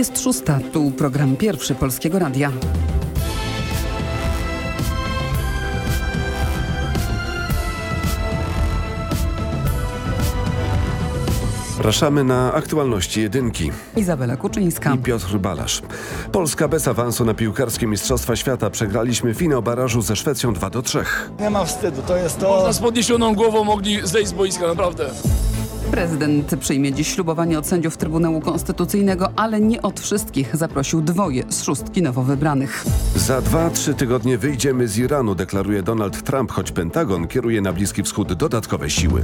Jest szósta, tu program pierwszy Polskiego Radia. Zapraszamy na aktualności jedynki. Izabela Kuczyńska. I Piotr Balasz. Polska bez awansu na piłkarskie Mistrzostwa Świata. Przegraliśmy finał barażu ze Szwecją 2 do 3. Nie ma wstydu, to jest to... Można z podniesioną głową mogli zejść z boiska, naprawdę. Prezydent przyjmie dziś ślubowanie od sędziów Trybunału Konstytucyjnego, ale nie od wszystkich. Zaprosił dwoje z szóstki nowo wybranych. Za dwa, trzy tygodnie wyjdziemy z Iranu, deklaruje Donald Trump, choć Pentagon kieruje na Bliski Wschód dodatkowe siły.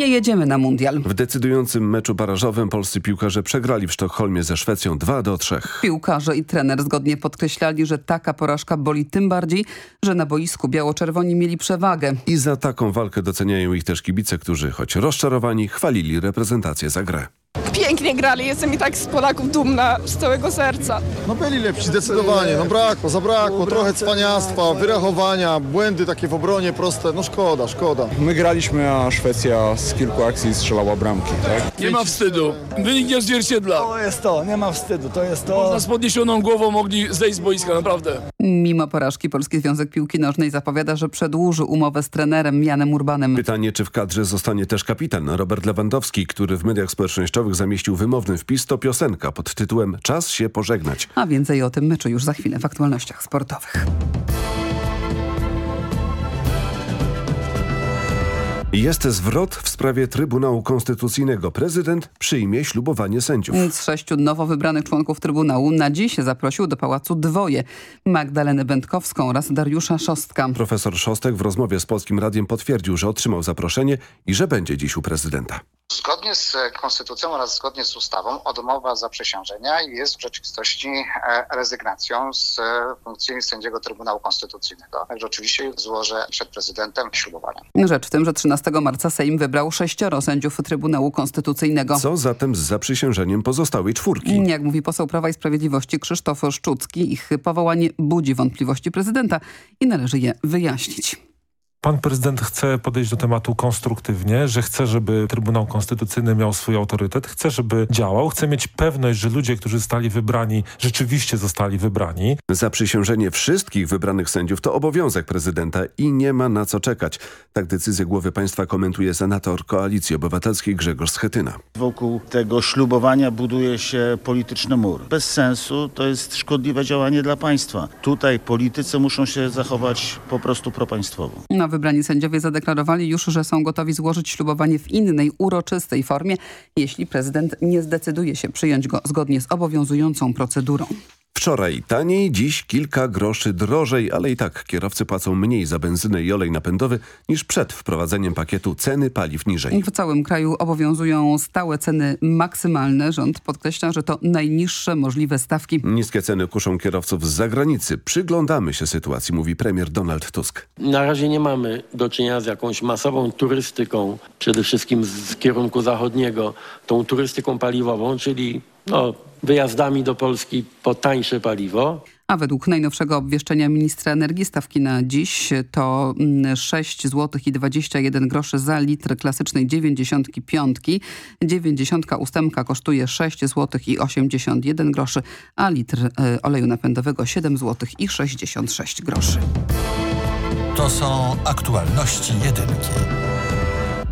Nie jedziemy na mundial. W decydującym meczu barażowym polscy piłkarze przegrali w Sztokholmie ze Szwecją 2 do 3. Piłkarze i trener zgodnie podkreślali, że taka porażka boli tym bardziej, że na boisku biało-czerwoni mieli przewagę. I za taką walkę doceniają ich też kibice, którzy choć rozczarowani chwalili reprezentację za grę. Pięknie grali, jestem i tak z Polaków dumna z całego serca. No byli lepsi, zdecydowanie. No brakło, zabrakło. Trochę cwaniactwa, wyrachowania, błędy takie w obronie proste. No szkoda, szkoda. My graliśmy, a Szwecja z kilku akcji strzelała bramki, tak? Nie ma wstydu. Wynik nie odzwierciedla. To jest to, nie ma wstydu, to jest to... Można z podniesioną głową mogli zejść z boiska, naprawdę. Mimo porażki Polski Związek Piłki Nożnej zapowiada, że przedłuży umowę z trenerem Janem Urbanem. Pytanie, czy w kadrze zostanie też kapitan Robert Lewandowski, który w mediach społecznościowych zamieścił wymowny wpis, to piosenka pod tytułem Czas się pożegnać. A więcej o tym meczu już za chwilę w aktualnościach sportowych. Jest zwrot w sprawie Trybunału Konstytucyjnego. Prezydent przyjmie ślubowanie sędziów. Z sześciu nowo wybranych członków Trybunału na dziś zaprosił do pałacu dwoje. Magdalenę Będkowską oraz Dariusza Szostka. Profesor Szostek w rozmowie z Polskim Radiem potwierdził, że otrzymał zaproszenie i że będzie dziś u prezydenta. Zgodnie z konstytucją oraz zgodnie z ustawą odmowa zaprzysiężenia jest w rzeczywistości e, rezygnacją z e, funkcji sędziego Trybunału Konstytucyjnego. Także oczywiście złożę przed prezydentem ślubowanie. Rzecz w tym, że 13 marca Sejm wybrał sześcioro sędziów Trybunału Konstytucyjnego. Co zatem z zaprzysiężeniem pozostałej czwórki? Jak mówi poseł Prawa i Sprawiedliwości Krzysztof Szczucki, ich powołanie budzi wątpliwości prezydenta i należy je wyjaśnić. Pan prezydent chce podejść do tematu konstruktywnie, że chce, żeby Trybunał Konstytucyjny miał swój autorytet, chce, żeby działał, chce mieć pewność, że ludzie, którzy zostali wybrani, rzeczywiście zostali wybrani. Zaprzysiężenie wszystkich wybranych sędziów to obowiązek prezydenta i nie ma na co czekać. Tak decyzję głowy państwa komentuje senator Koalicji Obywatelskiej Grzegorz Schetyna. Wokół tego ślubowania buduje się polityczny mur. Bez sensu to jest szkodliwe działanie dla państwa. Tutaj politycy muszą się zachować po prostu propaństwowo. No, wybrani sędziowie zadeklarowali już, że są gotowi złożyć ślubowanie w innej, uroczystej formie, jeśli prezydent nie zdecyduje się przyjąć go zgodnie z obowiązującą procedurą. Wczoraj taniej, dziś kilka groszy drożej, ale i tak kierowcy płacą mniej za benzynę i olej napędowy niż przed wprowadzeniem pakietu ceny paliw niżej. W całym kraju obowiązują stałe ceny maksymalne. Rząd podkreśla, że to najniższe możliwe stawki. Niskie ceny kuszą kierowców z zagranicy. Przyglądamy się sytuacji, mówi premier Donald Tusk. Na razie nie mamy do czynienia z jakąś masową turystyką, przede wszystkim z kierunku zachodniego, tą turystyką paliwową, czyli no, wyjazdami do Polski po tańsze paliwo. A według najnowszego obwieszczenia ministra energii stawki na dziś to 6 zł i 21 groszy za litr klasycznej 95. 98 kosztuje 6 zł i 81 groszy, a litr oleju napędowego 7 zł i 66 groszy. To są aktualności jedynki.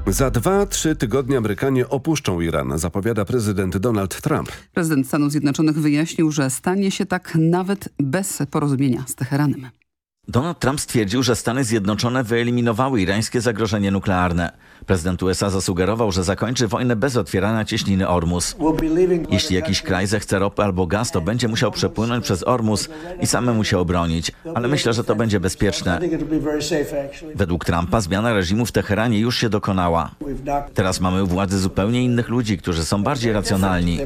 Za dwa, trzy tygodnie Amerykanie opuszczą Iran, zapowiada prezydent Donald Trump. Prezydent Stanów Zjednoczonych wyjaśnił, że stanie się tak nawet bez porozumienia z Teheranem. Donald Trump stwierdził, że Stany Zjednoczone wyeliminowały irańskie zagrożenie nuklearne. Prezydent USA zasugerował, że zakończy wojnę bez otwierania cieśniny Ormus. Jeśli jakiś kraj zechce ropy albo gaz, to będzie musiał przepłynąć przez Ormus i samemu się obronić. Ale myślę, że to będzie bezpieczne. Według Trumpa zmiana reżimu w Teheranie już się dokonała. Teraz mamy u władzy zupełnie innych ludzi, którzy są bardziej racjonalni.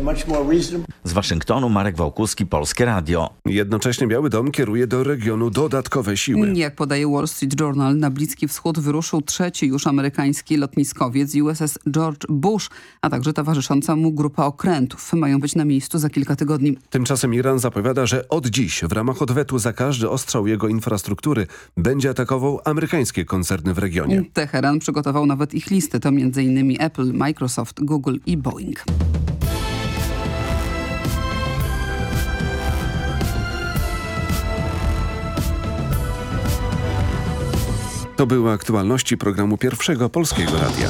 Z Waszyngtonu Marek Wałkuski, Polskie Radio. Jednocześnie Biały Dom kieruje do regionu dodatkowe nowe siły. Jak podaje Wall Street Journal, na Bliski Wschód wyruszył trzeci już amerykański lotniskowiec USS George Bush, a także towarzysząca mu grupa okrętów. Mają być na miejscu za kilka tygodni. Tymczasem Iran zapowiada, że od dziś w ramach odwetu za każdy ostrzał jego infrastruktury będzie atakował amerykańskie koncerny w regionie. Teheran przygotował nawet ich listy. To m.in. Apple, Microsoft, Google i Boeing. To były aktualności programu Pierwszego Polskiego Radia.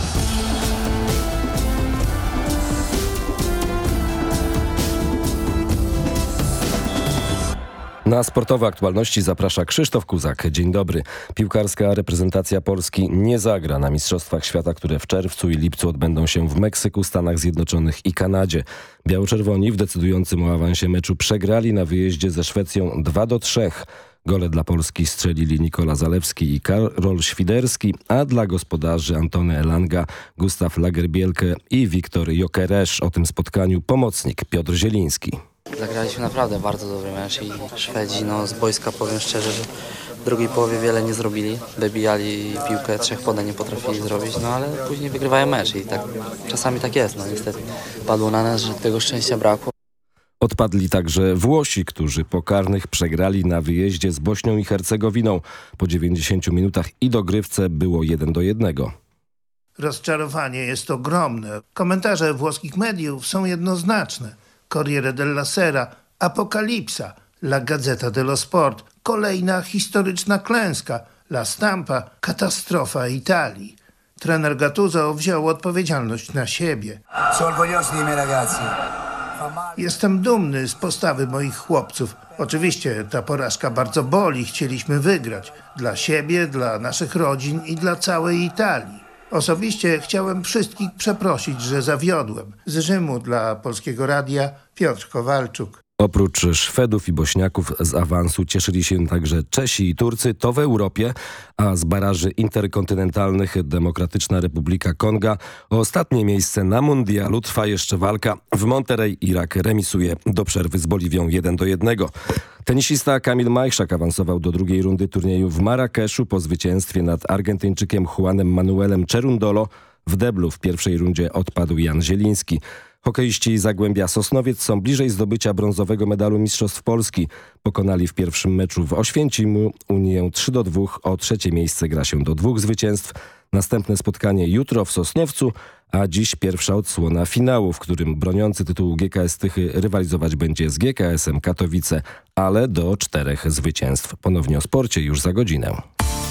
Na sportowe aktualności zaprasza Krzysztof Kuzak. Dzień dobry. Piłkarska reprezentacja Polski nie zagra na Mistrzostwach Świata, które w czerwcu i lipcu odbędą się w Meksyku, Stanach Zjednoczonych i Kanadzie. Biało-czerwoni w decydującym o awansie meczu przegrali na wyjeździe ze Szwecją 2 do 3. Gole dla Polski strzelili Nikola Zalewski i Karol Świderski, a dla gospodarzy Antony Elanga, Gustaw Lagerbielke i Wiktor Jokeresz. O tym spotkaniu pomocnik Piotr Zieliński. Zagraliśmy naprawdę bardzo dobry mecz i Szwedzi, no z boiska powiem szczerze, że w drugiej połowie wiele nie zrobili. Wybijali piłkę, trzech podań nie potrafili zrobić, no ale później wygrywają mecz i tak czasami tak jest, no niestety. Padło na nas, że tego szczęścia brakło. Odpadli także Włosi, którzy po karnych przegrali na wyjeździe z Bośnią i Hercegowiną. Po 90 minutach i dogrywce było 1 do 1. Rozczarowanie jest ogromne. Komentarze włoskich mediów są jednoznaczne. Corriere della Sera, Apokalipsa, La Gazzetta dello Sport, kolejna historyczna klęska, La Stampa, katastrofa Italii. Trener Gattuso wziął odpowiedzialność na siebie. Jestem dumny z postawy moich chłopców. Oczywiście ta porażka bardzo boli, chcieliśmy wygrać. Dla siebie, dla naszych rodzin i dla całej Italii. Osobiście chciałem wszystkich przeprosić, że zawiodłem. Z Rzymu dla Polskiego Radia Piotr Kowalczuk. Oprócz Szwedów i Bośniaków z awansu cieszyli się także Czesi i Turcy, to w Europie, a z baraży interkontynentalnych Demokratyczna Republika Konga o ostatnie miejsce na mundialu trwa jeszcze walka. W Monterey Irak remisuje do przerwy z Boliwią 1 do 1. Tenisista Kamil Majszak awansował do drugiej rundy turnieju w Marrakeszu po zwycięstwie nad Argentyńczykiem Juanem Manuelem Cerundolo. W deblu w pierwszej rundzie odpadł Jan Zieliński. Hokeiści Zagłębia Sosnowiec są bliżej zdobycia brązowego medalu Mistrzostw Polski. Pokonali w pierwszym meczu w Oświęcimu Unię 3 do 2. O trzecie miejsce gra się do dwóch zwycięstw. Następne spotkanie jutro w Sosnowcu, a dziś pierwsza odsłona finału, w którym broniący tytułu GKS Tychy rywalizować będzie z GKS-em Katowice, ale do czterech zwycięstw. Ponownie o sporcie już za godzinę.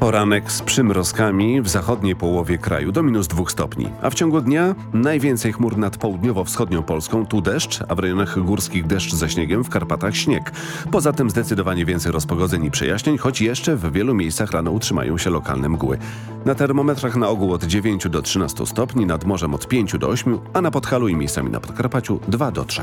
Poranek z przymrozkami w zachodniej połowie kraju do minus dwóch stopni, a w ciągu dnia najwięcej chmur nad południowo-wschodnią Polską, tu deszcz, a w rejonach górskich deszcz ze śniegiem, w Karpatach śnieg. Poza tym zdecydowanie więcej rozpogodzeń i przejaśnień, choć jeszcze w wielu miejscach rano utrzymają się lokalne mgły. Na termometrach na ogół od 9 do 13 stopni, nad morzem od 5 do 8, a na Podhalu i miejscami na Podkarpaciu 2 do 3.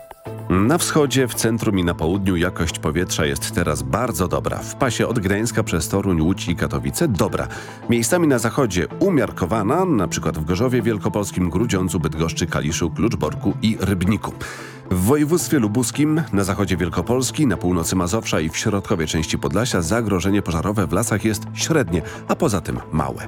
Na wschodzie, w centrum i na południu jakość powietrza jest teraz bardzo dobra. W pasie od Gdańska przez Toruń, Łódź i Katowice dobra. Miejscami na zachodzie umiarkowana, na przykład w Gorzowie Wielkopolskim, Grudziądzu, Bydgoszczy, Kaliszu, Kluczborku i Rybniku. W województwie lubuskim, na zachodzie Wielkopolski, na północy Mazowsza i w środkowej części Podlasia zagrożenie pożarowe w lasach jest średnie, a poza tym małe.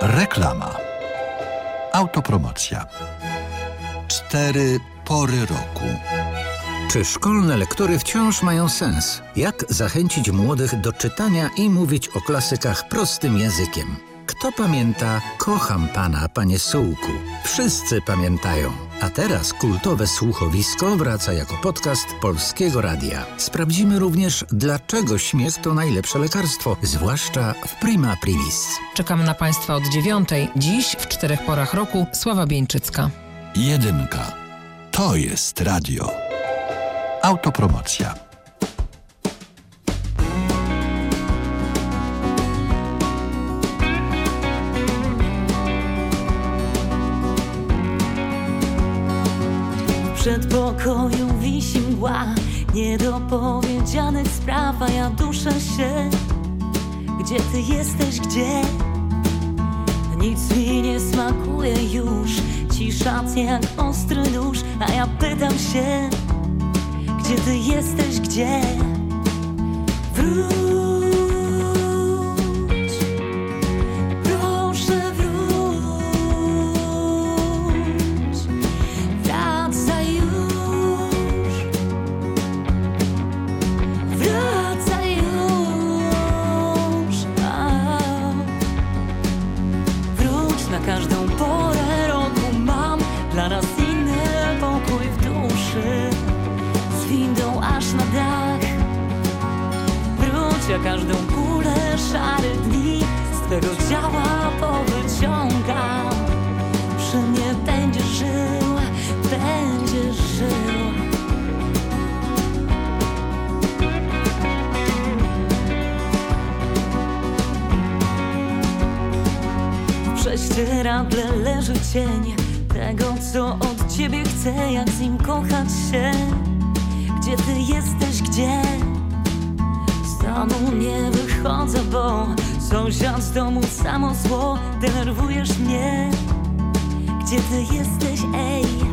Reklama. Autopromocja. Cztery pory roku. Czy szkolne lektury wciąż mają sens? Jak zachęcić młodych do czytania i mówić o klasykach prostym językiem? Kto pamięta Kocham Pana, Panie Sułku? Wszyscy pamiętają. A teraz kultowe słuchowisko wraca jako podcast Polskiego Radia. Sprawdzimy również, dlaczego śmiech to najlepsze lekarstwo, zwłaszcza w Prima Primis. Czekamy na Państwa od dziewiątej. Dziś w czterech porach roku Sława Bieńczycka. Jedynka. To jest radio. Autopromocja. Przedpokoju wisi mgła. Niedopowiedzianych spraw, a ja duszę się. Gdzie ty jesteś, gdzie? Nic mi nie smakuje już. Cisza jak ostry nóż. A ja pytam się Gdzie ty jesteś, gdzie? Wróć każdą kulę szarych dni Z twego ciała powyciągam Przy mnie będziesz żył, będziesz żył prześcieradle leży cień Tego, co od ciebie chcę Jak z nim kochać się Gdzie ty jesteś, gdzie? Domu nie wychodzę, bo Sąsiad z domu samo zło Denerwujesz mnie Gdzie ty jesteś, ej?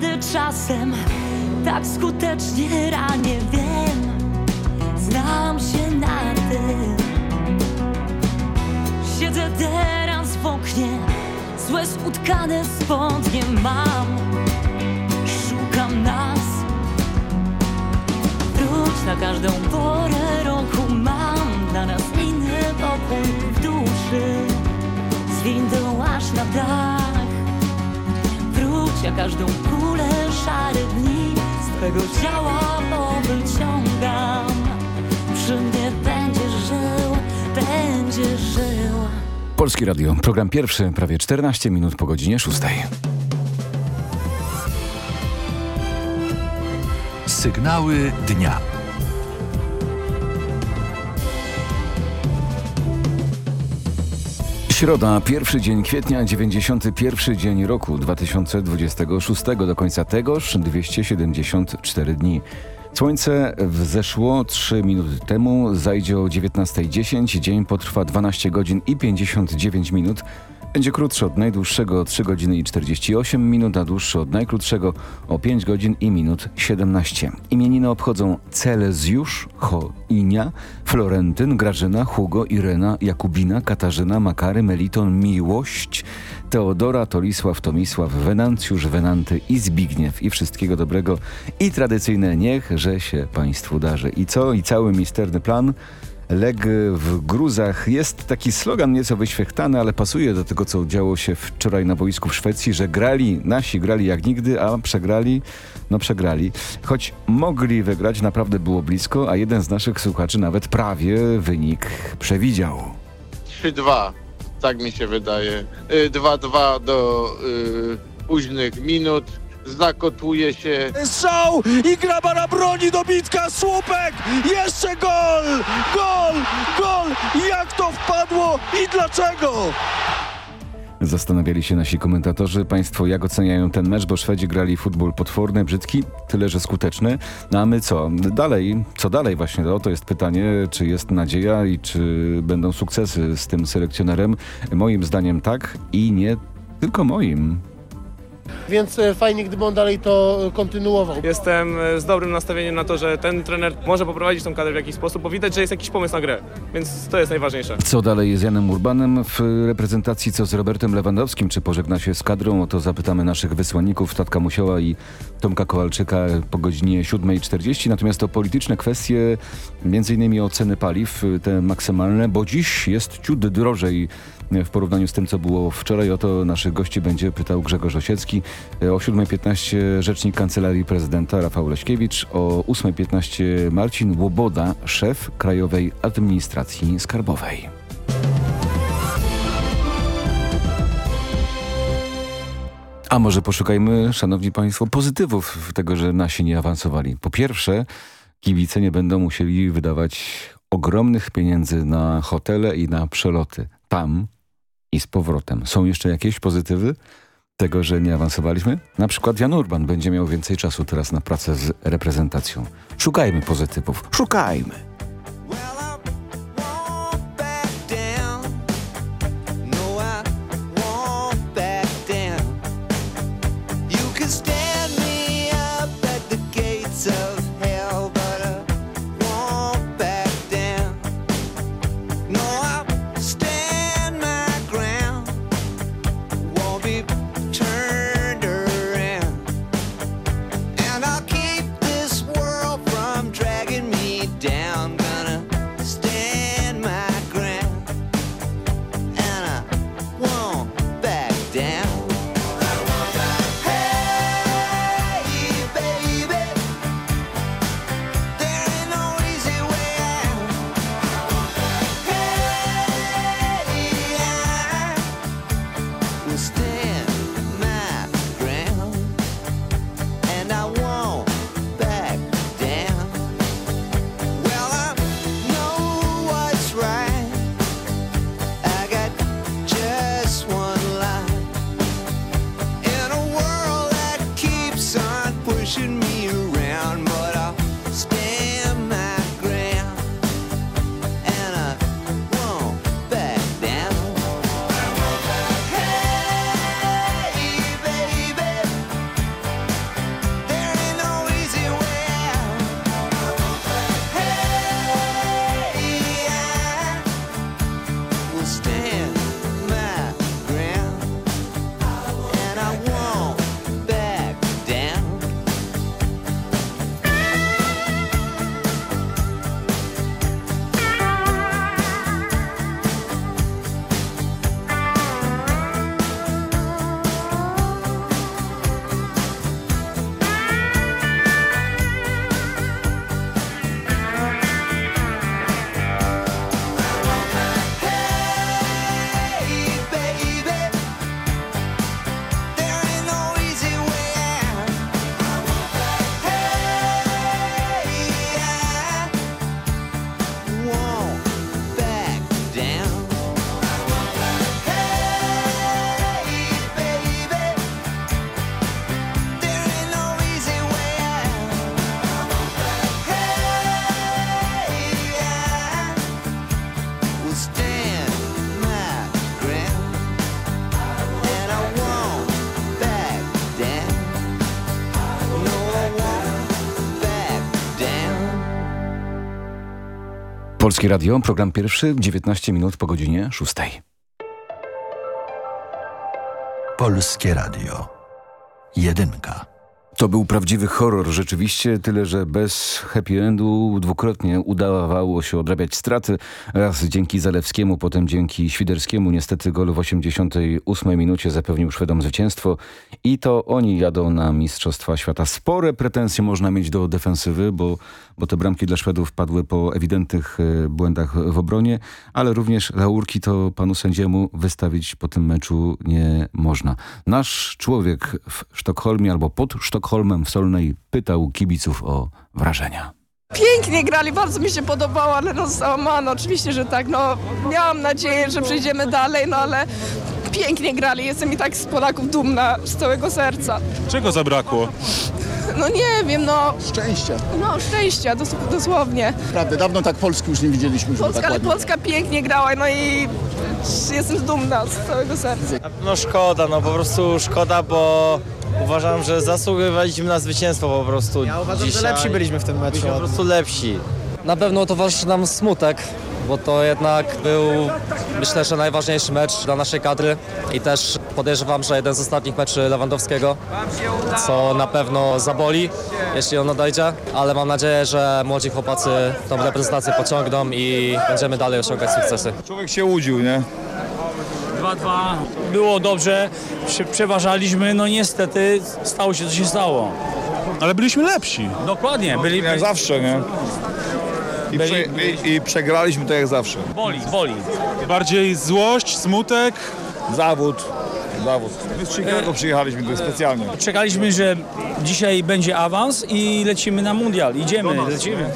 Kiedy czasem tak skutecznie ranię, wiem, znam się na tym. Siedzę teraz w oknie, złe utkane spodnie mam, szukam nas. Wróć na każdą porę roku, mam dla nas inny pokój w duszy, z windą aż na dach. Ja każdą kulę szarych dni Z twego ciała powyciągam Przy mnie będziesz żył, będziesz żył Polski Radio, program pierwszy, prawie 14 minut po godzinie 6. Sygnały dnia. Środa, pierwszy dzień kwietnia, 91 dzień roku 2026. Do końca tegoż 274 dni. Słońce wzeszło 3 minuty temu, zajdzie o 19.10. Dzień potrwa 12 godzin i 59 minut. Będzie krótszy od najdłuższego o 3 godziny i 48 minut, a dłuższy od najkrótszego o 5 godzin i minut 17. Imieniny obchodzą Celezjusz, Choinia, Florentyn, Grażyna, Hugo, Irena, Jakubina, Katarzyna, Makary, Meliton, Miłość, Teodora, Tolisław, Tomisław, Wenancjusz, Wenanty i Zbigniew. I wszystkiego dobrego i tradycyjne niech, że się Państwu darzy. I co? I cały misterny plan Leg w gruzach. Jest taki slogan nieco wyświechtany, ale pasuje do tego, co działo się wczoraj na boisku w Szwecji, że grali, nasi grali jak nigdy, a przegrali, no przegrali. Choć mogli wygrać, naprawdę było blisko, a jeden z naszych słuchaczy nawet prawie wynik przewidział. 3-2, tak mi się wydaje. 2-2 do y, późnych minut zakotuje się. Strzał i Grabara broni dobitka, słupek, jeszcze gol, gol, gol, jak to wpadło i dlaczego? Zastanawiali się nasi komentatorzy, państwo jak oceniają ten mecz, bo Szwedzi grali futbol potworny, brzydki, tyle że skuteczny. No a my co? Dalej, co dalej właśnie? No, to jest pytanie, czy jest nadzieja i czy będą sukcesy z tym selekcjonerem? Moim zdaniem tak i nie tylko moim. Więc e, fajnie, gdyby on dalej to kontynuował. Jestem e, z dobrym nastawieniem na to, że ten trener może poprowadzić tą kadrę w jakiś sposób, bo widać, że jest jakiś pomysł na grę, więc to jest najważniejsze. Co dalej z Janem Urbanem w reprezentacji, co z Robertem Lewandowskim? Czy pożegna się z kadrą? O to zapytamy naszych wysłanników Tatka Musiała i Tomka Kowalczyka po godzinie 7.40. Natomiast to polityczne kwestie, między innymi o ceny paliw, te maksymalne, bo dziś jest ciut drożej w porównaniu z tym, co było wczoraj. O to naszych gości będzie pytał Grzegorz Osiecki. O 7.15 rzecznik Kancelarii Prezydenta Rafał Leśkiewicz. O 8.15 Marcin Łoboda, szef Krajowej Administracji Skarbowej. A może poszukajmy, szanowni państwo, pozytywów tego, że nasi nie awansowali. Po pierwsze, kibice nie będą musieli wydawać ogromnych pieniędzy na hotele i na przeloty. Tam i z powrotem. Są jeszcze jakieś pozytywy tego, że nie awansowaliśmy? Na przykład Jan Urban będzie miał więcej czasu teraz na pracę z reprezentacją. Szukajmy pozytywów. Szukajmy! Polskie Radio, program pierwszy, 19 minut po godzinie 6. Polskie Radio. Jedynka. To był prawdziwy horror rzeczywiście, tyle że bez happy endu dwukrotnie udawało się odrabiać straty. Raz dzięki Zalewskiemu, potem dzięki Świderskiemu. Niestety gol w 88 minucie zapewnił Szwedom zwycięstwo i to oni jadą na Mistrzostwa Świata. Spore pretensje można mieć do defensywy, bo, bo te bramki dla Szwedów padły po ewidentnych e, błędach w obronie, ale również laurki to panu sędziemu wystawić po tym meczu nie można. Nasz człowiek w Sztokholmie albo pod Sztokholmem Sztokholmem w Solnej pytał kibiców o wrażenia. Pięknie grali, bardzo mi się podobało, ale no załamano, oczywiście, że tak, no miałam nadzieję, że przejdziemy dalej, no ale pięknie grali, jestem i tak z Polaków dumna z całego serca. Czego zabrakło? No nie wiem, no... Szczęścia. No szczęścia, dos dosłownie. Prawda, dawno tak Polski już nie widzieliśmy. Polska, tak ale Polska pięknie grała, no i jestem dumna z całego serca. No szkoda, no po prostu szkoda, bo uważam, że zasługiwaliśmy na zwycięstwo po prostu Ja uważam, dzisiaj. że lepsi byliśmy w tym meczu. Byliśmy po prostu lepsi. Na pewno towarzyszy nam smutek, bo to jednak był, myślę, że najważniejszy mecz dla naszej kadry i też podejrzewam, że jeden z ostatnich meczy Lewandowskiego, co na pewno zaboli, jeśli on odejdzie, ale mam nadzieję, że młodzi chłopacy tą reprezentację pociągną i będziemy dalej osiągać sukcesy. Człowiek się łudził, nie? 2-2. Było dobrze, prze przeważaliśmy, no niestety stało się co się stało. Ale byliśmy lepsi. Dokładnie, byli... Jak zawsze, nie? I, Byli- prze, i, I przegraliśmy to jak zawsze. Boli, boli. Bardziej złość, smutek. Zawód. Zawód. My z Chicago przyjechaliśmy tu specjalnie. Czekaliśmy, że dzisiaj będzie awans i lecimy na mundial. Idziemy, lecimy.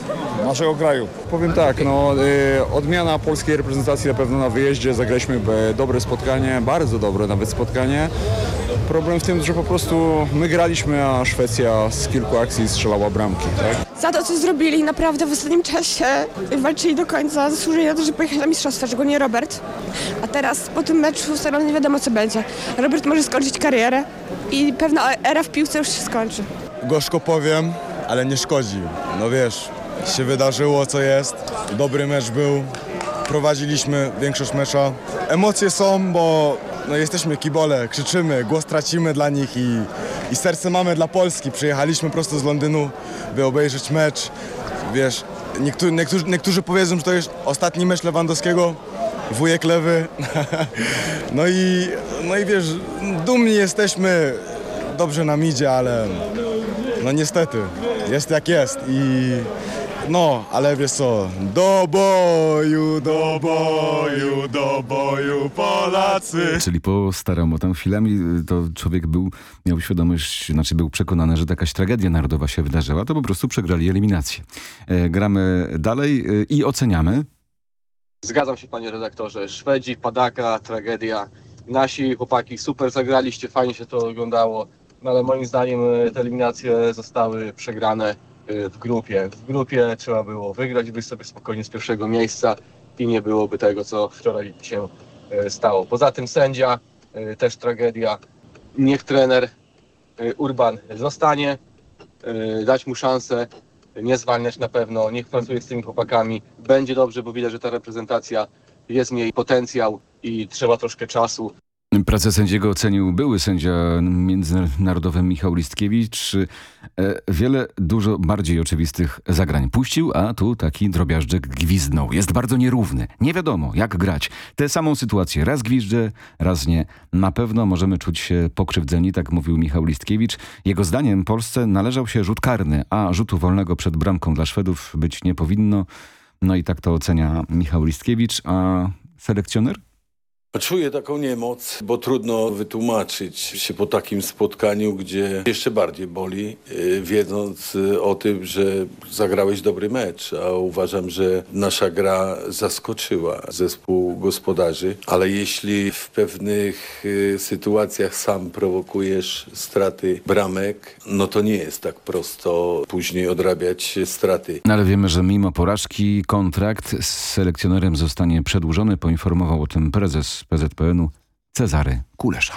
Naszego kraju. Powiem tak, no, y, odmiana polskiej reprezentacji na pewno na wyjeździe. Zagraliśmy e, dobre spotkanie, bardzo dobre nawet spotkanie. Problem w tym, że po prostu my graliśmy, a Szwecja z kilku akcji strzelała bramki, tak? Za to, co zrobili naprawdę w ostatnim czasie, walczyli do końca, zasłużyli na to, żeby pojechać na mistrzostwa, szczególnie Robert. A teraz po tym meczu stale nie wiadomo, co będzie. Robert może skończyć karierę i pewna era w piłce już się skończy. Gorzko powiem, ale nie szkodzi. No wiesz, się wydarzyło co jest. Dobry mecz był. Prowadziliśmy większość mecza. Emocje są, bo no, jesteśmy kibole, krzyczymy, głos tracimy dla nich i, i serce mamy dla Polski. Przyjechaliśmy prosto z Londynu, by obejrzeć mecz. Wiesz, niektórzy, niektórzy, niektórzy powiedzą, że to jest ostatni mecz Lewandowskiego, wujek lewy. No i, no i wiesz, dumni jesteśmy, dobrze nam idzie, ale no niestety, jest jak jest i no, ale wiesz co, do boju, do boju, do boju Polacy. Czyli po staremu tam chwilami y, to człowiek był, miał świadomość, znaczy był przekonany, że jakaś tragedia narodowa się wydarzyła, to po prostu przegrali eliminację. E, gramy dalej y, i oceniamy. Zgadzam się panie redaktorze. Szwedzi, Padaka, tragedia. Nasi chłopaki super zagraliście, fajnie się to oglądało, no ale moim zdaniem e, te eliminacje zostały przegrane w grupie. W grupie trzeba było wygrać, wyjść sobie spokojnie z pierwszego miejsca i nie byłoby tego, co wczoraj się e, stało. Poza tym sędzia, e, też tragedia. Niech trener e, Urban zostanie, dać mu szansę, nie zwalniać na pewno, niech pracuje z tymi chłopakami. Będzie dobrze, bo widać, że ta reprezentacja jest w niej potencjał i trzeba troszkę czasu. Pracę sędziego ocenił były sędzia międzynarodowy Michał Listkiewicz. E, Wiele, dużo bardziej oczywistych zagrań puścił, a tu taki drobiażdżek gwizdnął. Jest bardzo nierówny. Nie wiadomo, jak grać. Tę samą sytuację raz gwizdże, raz nie. Na pewno możemy czuć się pokrzywdzeni, tak mówił Michał Listkiewicz. Jego zdaniem Polsce należał się rzut karny, a rzutu wolnego przed bramką dla Szwedów być nie powinno. No i tak to ocenia Michał Listkiewicz, a selekcjoner? Czuję taką niemoc, bo trudno wytłumaczyć się po takim spotkaniu, gdzie jeszcze bardziej boli, yy, wiedząc yy, o tym, że zagrałeś dobry mecz, a uważam, że nasza gra zaskoczyła zespół gospodarzy, ale jeśli w pewnych yy, sytuacjach sam prowokujesz straty bramek, no to nie jest tak prosto później odrabiać straty. No ale wiemy, że mimo porażki kontrakt z selekcjonerem zostanie przedłużony, poinformował o tym prezes PZPN-u Cezary Kulesza.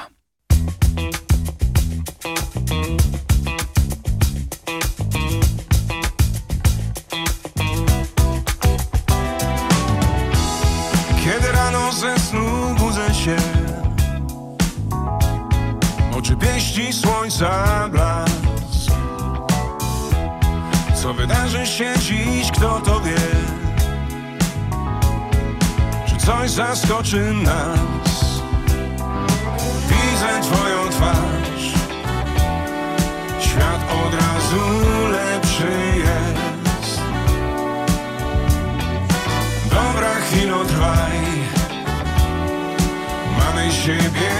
Zaskoczy nas. Widzę twoją twarz. Świat od razu lepszy jest. Dobra chwilo trwaj. Mamy siebie,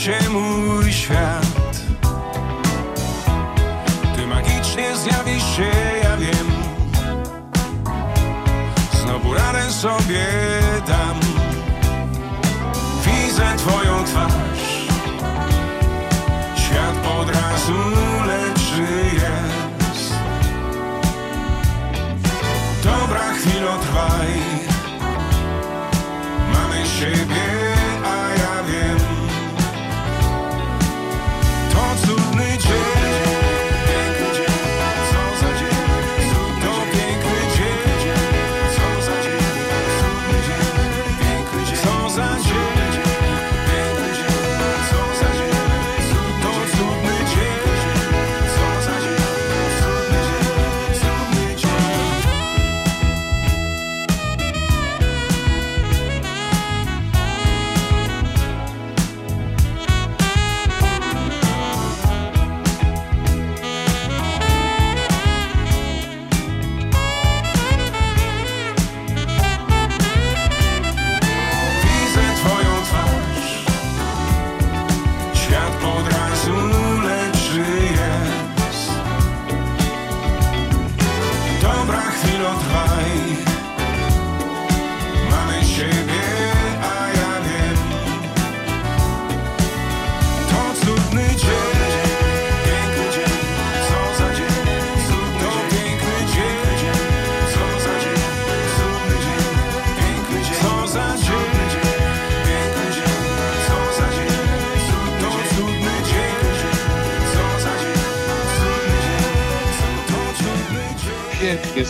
się mój świat. Ty magicznie zjawisz się, ja wiem. Znowu radę sobie dam. Widzę twoją twarz. Świat od razu lepszy jest. Dobra chwilo trwaj. Mamy siebie,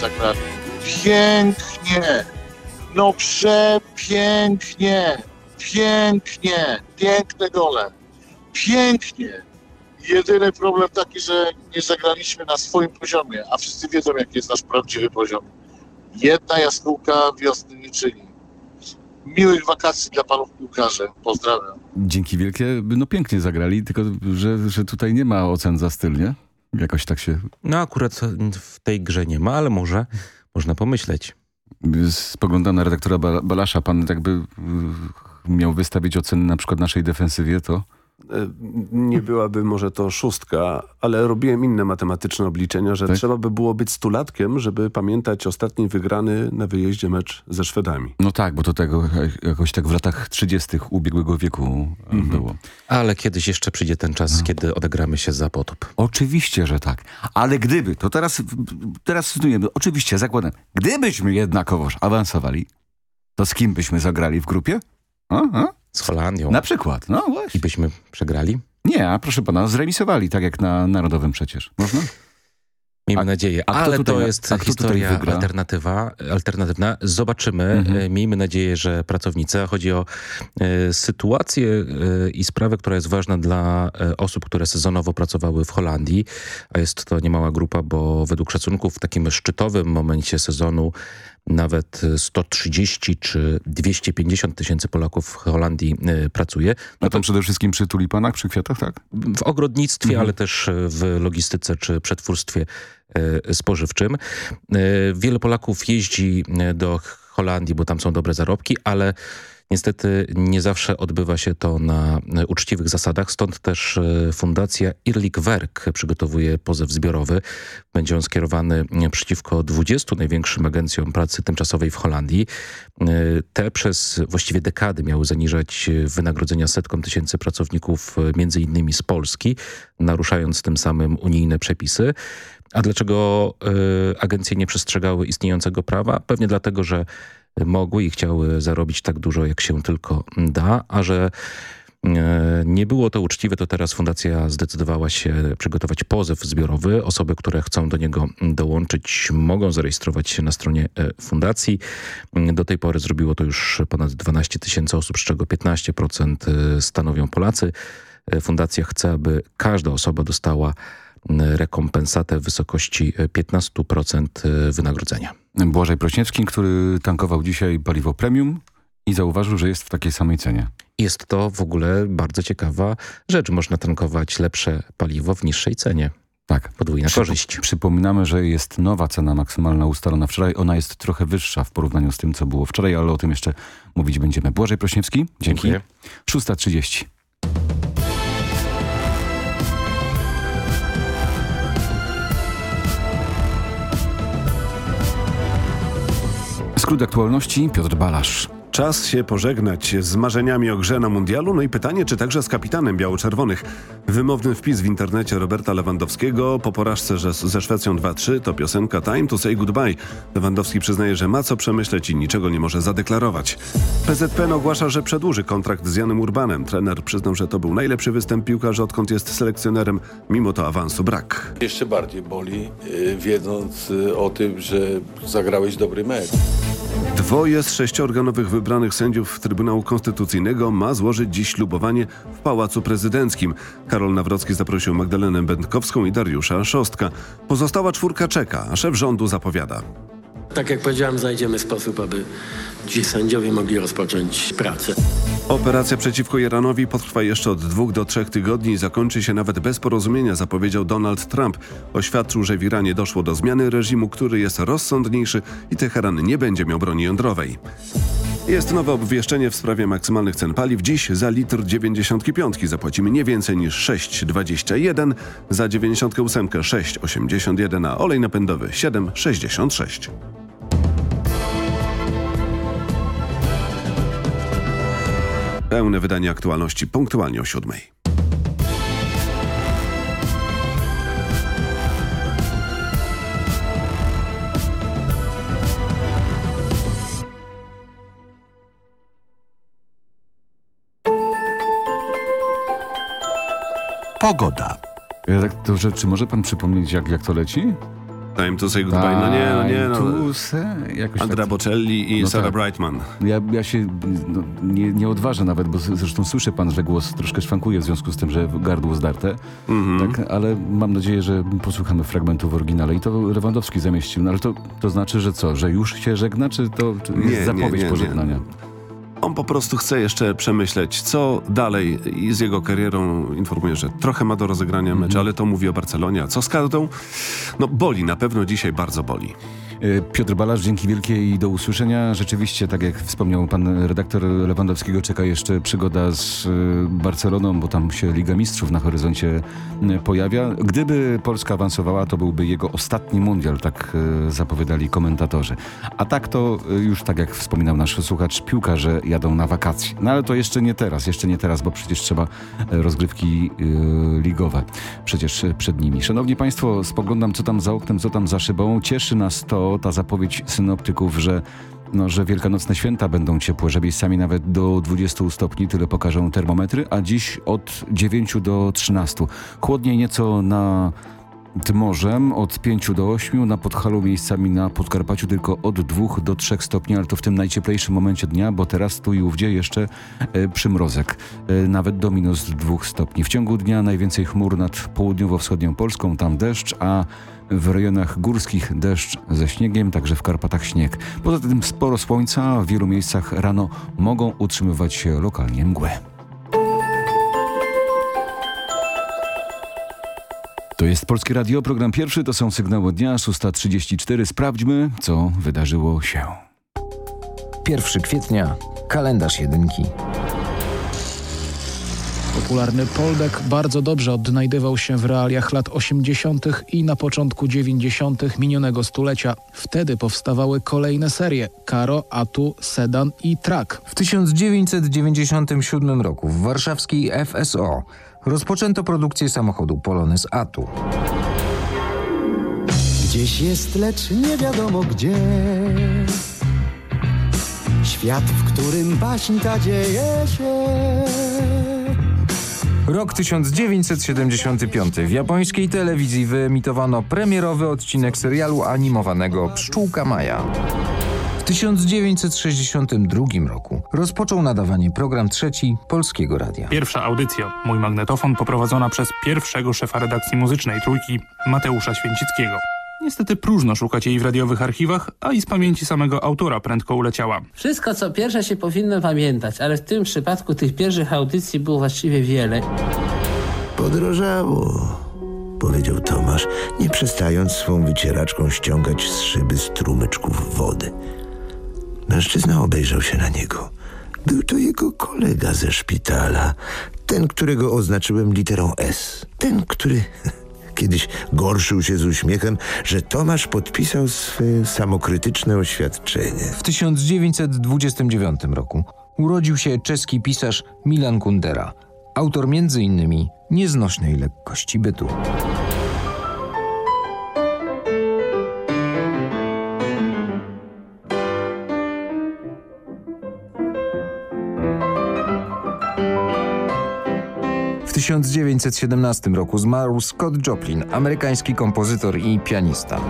zagrali. Pięknie. No przepięknie. Pięknie. Piękne gole. Pięknie. Jedyny problem taki, że nie zagraliśmy na swoim poziomie, a wszyscy wiedzą, jaki jest nasz prawdziwy poziom. Jedna jaskółka wiosny nie czyni. Miłych wakacji dla panów piłkarzy. Pozdrawiam. Dzięki wielkie. No pięknie zagrali, tylko że, że tutaj nie ma ocen za styl, nie? Jakoś tak się... No akurat w tej grze nie ma, ale może można pomyśleć. Spoglądam na redaktora Bal- Balasza. Pan jakby y, miał wystawić oceny na przykład naszej defensywie, to... E, Nie byłaby może to szóstka, ale robiłem inne matematyczne obliczenia, że Tak? trzeba by było być stulatkiem, żeby pamiętać ostatni wygrany na wyjeździe mecz ze Szwedami. No tak, bo to tego jakoś tak w latach 30. ubiegłego wieku e, było. Ale kiedyś jeszcze przyjdzie ten czas, kiedy odegramy się za potop. Oczywiście, że tak. Ale gdyby, to teraz, teraz cytujemy, oczywiście zakładam, gdybyśmy jednakowoż awansowali, to z kim byśmy zagrali w grupie? A, a? Z Holandią. Na przykład, no właśnie. I byśmy przegrali? Nie, a proszę pana, zremisowali, tak jak na Narodowym przecież. Można? Miejmy nadzieję, a ale tutaj- to jest a historia alternatywa, alternatywna. Zobaczymy. Mhm. E, Miejmy nadzieję, że pracownicy, a chodzi o e, sytuację e, i sprawę, która jest ważna dla e, osób, które sezonowo pracowały w Holandii, a jest to niemała grupa, bo według szacunków w takim szczytowym momencie sezonu nawet 130 czy 250 tysięcy Polaków w Holandii e, pracuje. A to przede wszystkim przy tulipanach, przy kwiatach, tak? W ogrodnictwie, Mhm. ale też w logistyce czy przetwórstwie e, spożywczym. E, Wiele Polaków jeździ do Holandii, bo tam są dobre zarobki, ale Niestety nie zawsze odbywa się to na e, uczciwych zasadach, stąd też e, Fundacja Irlik Werk przygotowuje pozew zbiorowy. Będzie on skierowany e, przeciwko 20 największym agencjom pracy tymczasowej w Holandii. Te przez właściwie dekady miały zaniżać wynagrodzenia setkom tysięcy pracowników, między innymi z Polski, naruszając tym samym unijne przepisy. A dlaczego e, agencje nie przestrzegały istniejącego prawa? Pewnie dlatego, że mogły i chciały zarobić tak dużo, jak się tylko da, a że e, nie było to uczciwe, to teraz fundacja zdecydowała się przygotować pozew zbiorowy. Osoby, które chcą do niego dołączyć, mogą zarejestrować się na stronie e, fundacji. Do tej pory zrobiło to już ponad 12 tysięcy osób, z czego 15% stanowią Polacy. E, Fundacja chce, aby każda osoba dostała rekompensatę w wysokości e, 15% wynagrodzenia. Błażej Prośniewski, który tankował dzisiaj paliwo premium i zauważył, że jest w takiej samej cenie. Jest to w ogóle bardzo ciekawa rzecz. Można tankować lepsze paliwo w niższej cenie. Tak. Podwójna Przypo- korzyść. Przypominamy, że jest nowa cena maksymalna ustalona wczoraj. Ona jest trochę wyższa w porównaniu z tym, co było wczoraj, ale o tym jeszcze mówić będziemy. Błażej Prośniewski, dzięki. Dziękuję. 6.30. Skrót aktualności Piotr Balasz. Czas się pożegnać z marzeniami o grze na mundialu, no i pytanie, czy także z kapitanem biało-czerwonych. Wymowny wpis w internecie Roberta Lewandowskiego po porażce że- ze Szwecją 2-3 to piosenka Time to say goodbye. Lewandowski przyznaje, że ma co przemyśleć i niczego nie może zadeklarować. PZPN ogłasza, że przedłuży kontrakt z Janem Urbanem. Trener przyznał, że to był najlepszy występ piłkarza, odkąd jest selekcjonerem, mimo to awansu brak. Jeszcze bardziej boli, y, wiedząc y, o tym, że zagrałeś dobry mecz. Dwoje z sześciorga nowych wybranych sędziów Trybunału Konstytucyjnego ma złożyć dziś ślubowanie w Pałacu Prezydenckim. Karol Nawrocki zaprosił Magdalenę Będkowską i Dariusza Szostka. Pozostała czwórka czeka, a szef rządu zapowiada. Tak jak powiedziałem, znajdziemy sposób, aby ci sędziowie mogli rozpocząć pracę. Operacja przeciwko Iranowi potrwa jeszcze od dwóch do trzech tygodni i zakończy się nawet bez porozumienia, zapowiedział Donald Trump. Oświadczył, że w Iranie doszło do zmiany reżimu, który jest rozsądniejszy i Teheran nie będzie miał broni jądrowej. Jest nowe obwieszczenie w sprawie maksymalnych cen paliw. Dziś za litr 95 zapłacimy nie więcej niż 6,21, za 98 6,81, a olej napędowy 7,66. Pełne wydanie aktualności punktualnie o siódmej. Pogoda. Redaktorze, czy może pan przypomnieć, jak, jak to leci? Time to say goodbye. No nie, no nie. No. Time to say- jakoś Andrea tak- Bocelli i No Sarah tak. Brightman. Ja, ja się no, nie, nie odważę nawet, bo zresztą słyszy pan, że głos troszkę szwankuje w związku z tym, że gardło zdarte. Mhm. Tak, ale mam nadzieję, że posłuchamy fragmentu w oryginale. I to Lewandowski zamieścił. No ale to, to znaczy, że co? Że już się żegna, czy to czy Nie, jest nie, zapowiedź nie, nie. pożegnania? On po prostu chce jeszcze przemyśleć, co dalej i z jego karierą informuje, że trochę ma do rozegrania mecz, ale to mówi o Barcelonie. A co z kartą? No boli, na pewno dzisiaj bardzo boli. E, Piotr Balasz, dzięki wielkie i do usłyszenia. Rzeczywiście, tak jak wspomniał pan redaktor Lewandowskiego, czeka jeszcze przygoda z e, Barceloną, bo tam się Liga Mistrzów na horyzoncie e, pojawia. Gdyby Polska awansowała, to byłby jego ostatni mundial, tak zapowiadali komentatorzy. A tak to już, tak jak wspominał nasz słuchacz, piłkarze jadą na wakacje. No ale to jeszcze nie teraz, jeszcze nie teraz, bo przecież trzeba rozgrywki ligowe przecież przed nimi. Szanowni Państwo, spoglądam co tam za oknem, co tam za szybą. Cieszy nas to, ta zapowiedź synoptyków, że no, że wielkanocne święta będą ciepłe, że miejscami nawet do 20 stopni, tyle pokażą termometry, a dziś od 9 do 13. Chłodniej nieco na nad morzem od 5 do 8, na Podhalu miejscami na Podkarpaciu tylko od 2 do 3 stopni, ale to w tym najcieplejszym momencie dnia, bo teraz tu i ówdzie jeszcze e, przymrozek, e, nawet do minus 2 stopni. W ciągu dnia najwięcej chmur nad południowo-wschodnią Polską, tam deszcz, a w rejonach górskich deszcz ze śniegiem, także w Karpatach śnieg. Poza tym sporo słońca, w wielu miejscach rano mogą utrzymywać się lokalnie mgły. To jest Polskie Radio, program pierwszy, to są sygnały dnia, 6.34. Sprawdźmy, co wydarzyło się. 1 kwietnia kalendarz jedynki. Popularny Poldek bardzo dobrze odnajdywał się w realiach lat 80. i na początku 90. minionego stulecia. Wtedy powstawały kolejne serie Karo, Atu, Sedan i Trak. W 1997 roku w warszawskiej FSO rozpoczęto produkcję samochodu Polones Atu. Gdzieś jest, lecz nie wiadomo gdzie. Świat, w którym baśń ta dzieje się. Rok 1975. W japońskiej telewizji wyemitowano premierowy odcinek serialu animowanego Pszczółka Maja. W 1962 roku rozpoczął nadawanie program trzeci Polskiego Radia. Pierwsza audycja, mój magnetofon, poprowadzona przez pierwszego szefa redakcji muzycznej Trójki, Mateusza Święcickiego. Niestety próżno szukać jej w radiowych archiwach, a i z pamięci samego autora prędko uleciała. Wszystko co pierwsze się powinno pamiętać, ale w tym przypadku tych pierwszych audycji było właściwie wiele. Podrożało, powiedział Tomasz, nie przestając swą wycieraczką ściągać z szyby strumyczków wody. Mężczyzna obejrzał się na niego. Był to jego kolega ze szpitala, ten, którego oznaczyłem literą S. Ten, który kiedyś gorszył się z uśmiechem, że Tomasz podpisał swe samokrytyczne oświadczenie. W 1929 roku urodził się czeski pisarz Milan Kundera, autor m.in. Nieznośnej lekkości bytu. 1917 roku zmarł Scott Joplin, amerykański kompozytor i pianista.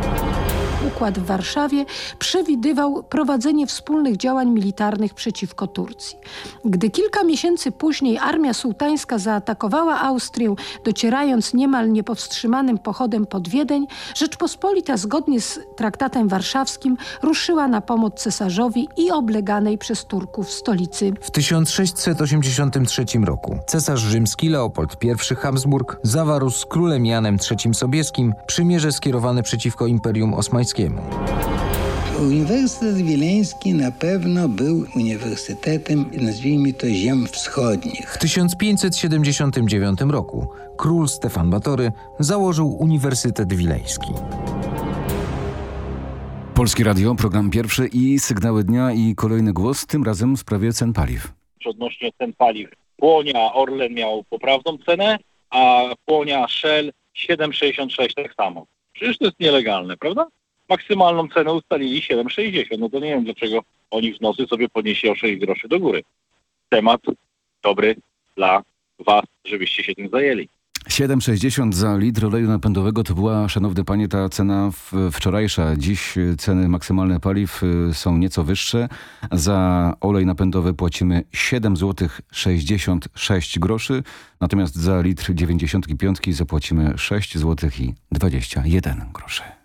Układ w Warszawie przewidywał prowadzenie wspólnych działań militarnych przeciwko Turcji. Gdy kilka miesięcy później armia sułtańska zaatakowała Austrię, docierając niemal niepowstrzymanym pochodem pod Wiedeń, Rzeczpospolita zgodnie z traktatem warszawskim ruszyła na pomoc cesarzowi i obleganej przez Turków stolicy. W 1683 roku cesarz rzymski Leopold I Habsburg zawarł z królem Janem III Sobieskim przymierze skierowane przeciwko Imperium Osmańskiemu. Uniwersytet Wileński na pewno był uniwersytetem, nazwijmy to, ziem wschodnich. W 1579 roku król Stefan Batory założył Uniwersytet Wileński. Polskie Radio, program pierwszy i sygnały dnia i kolejny głos, tym razem w sprawie cen paliw. Odnośnie cen paliw. Płonia Orlen miał poprawną cenę, a płonia Shell 7,66 tak samo. Przecież to jest nielegalne, prawda? Maksymalną cenę ustalili 7,60. No to nie wiem, dlaczego oni w nocy sobie podnieśli o 6 groszy do góry. Temat dobry dla Was, żebyście się tym zajęli. 7,60 za litr oleju napędowego to była, szanowny panie, ta cena wczorajsza. Dziś ceny maksymalne paliw y, są nieco wyższe. Za olej napędowy płacimy 7 zł 66 groszy, natomiast za litr 95 zapłacimy 6 zł i 21 groszy.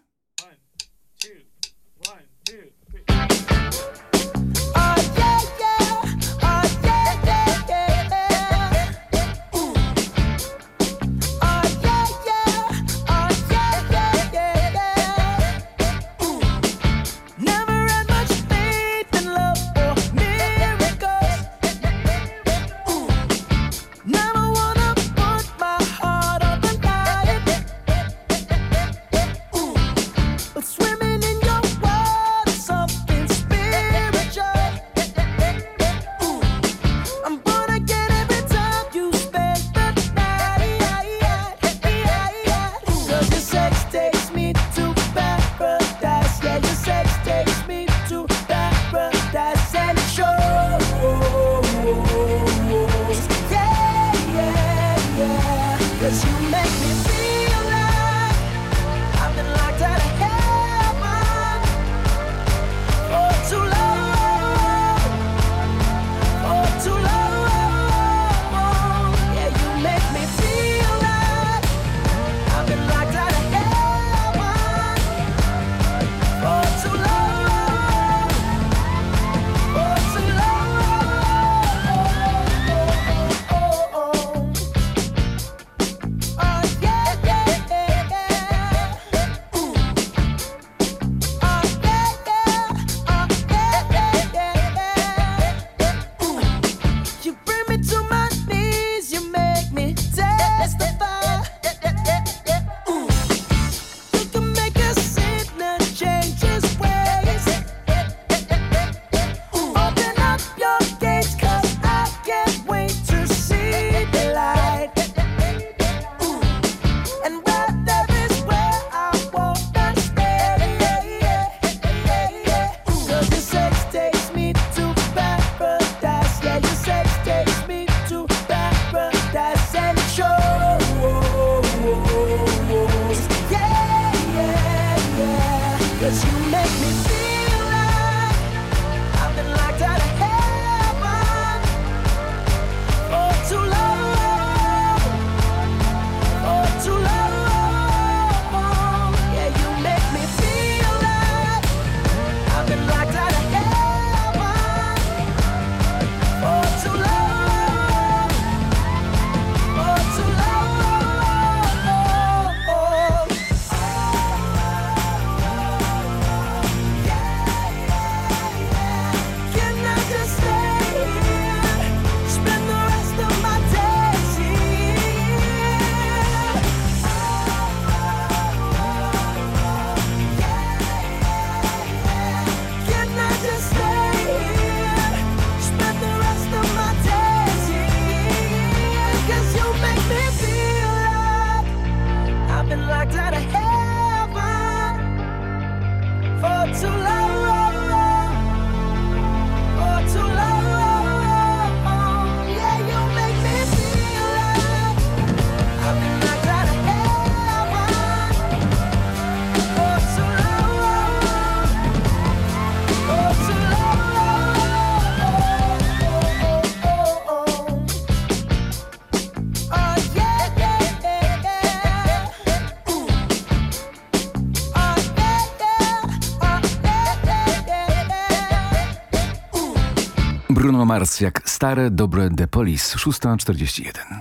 Mars jak stare, dobre The Police, 6.41.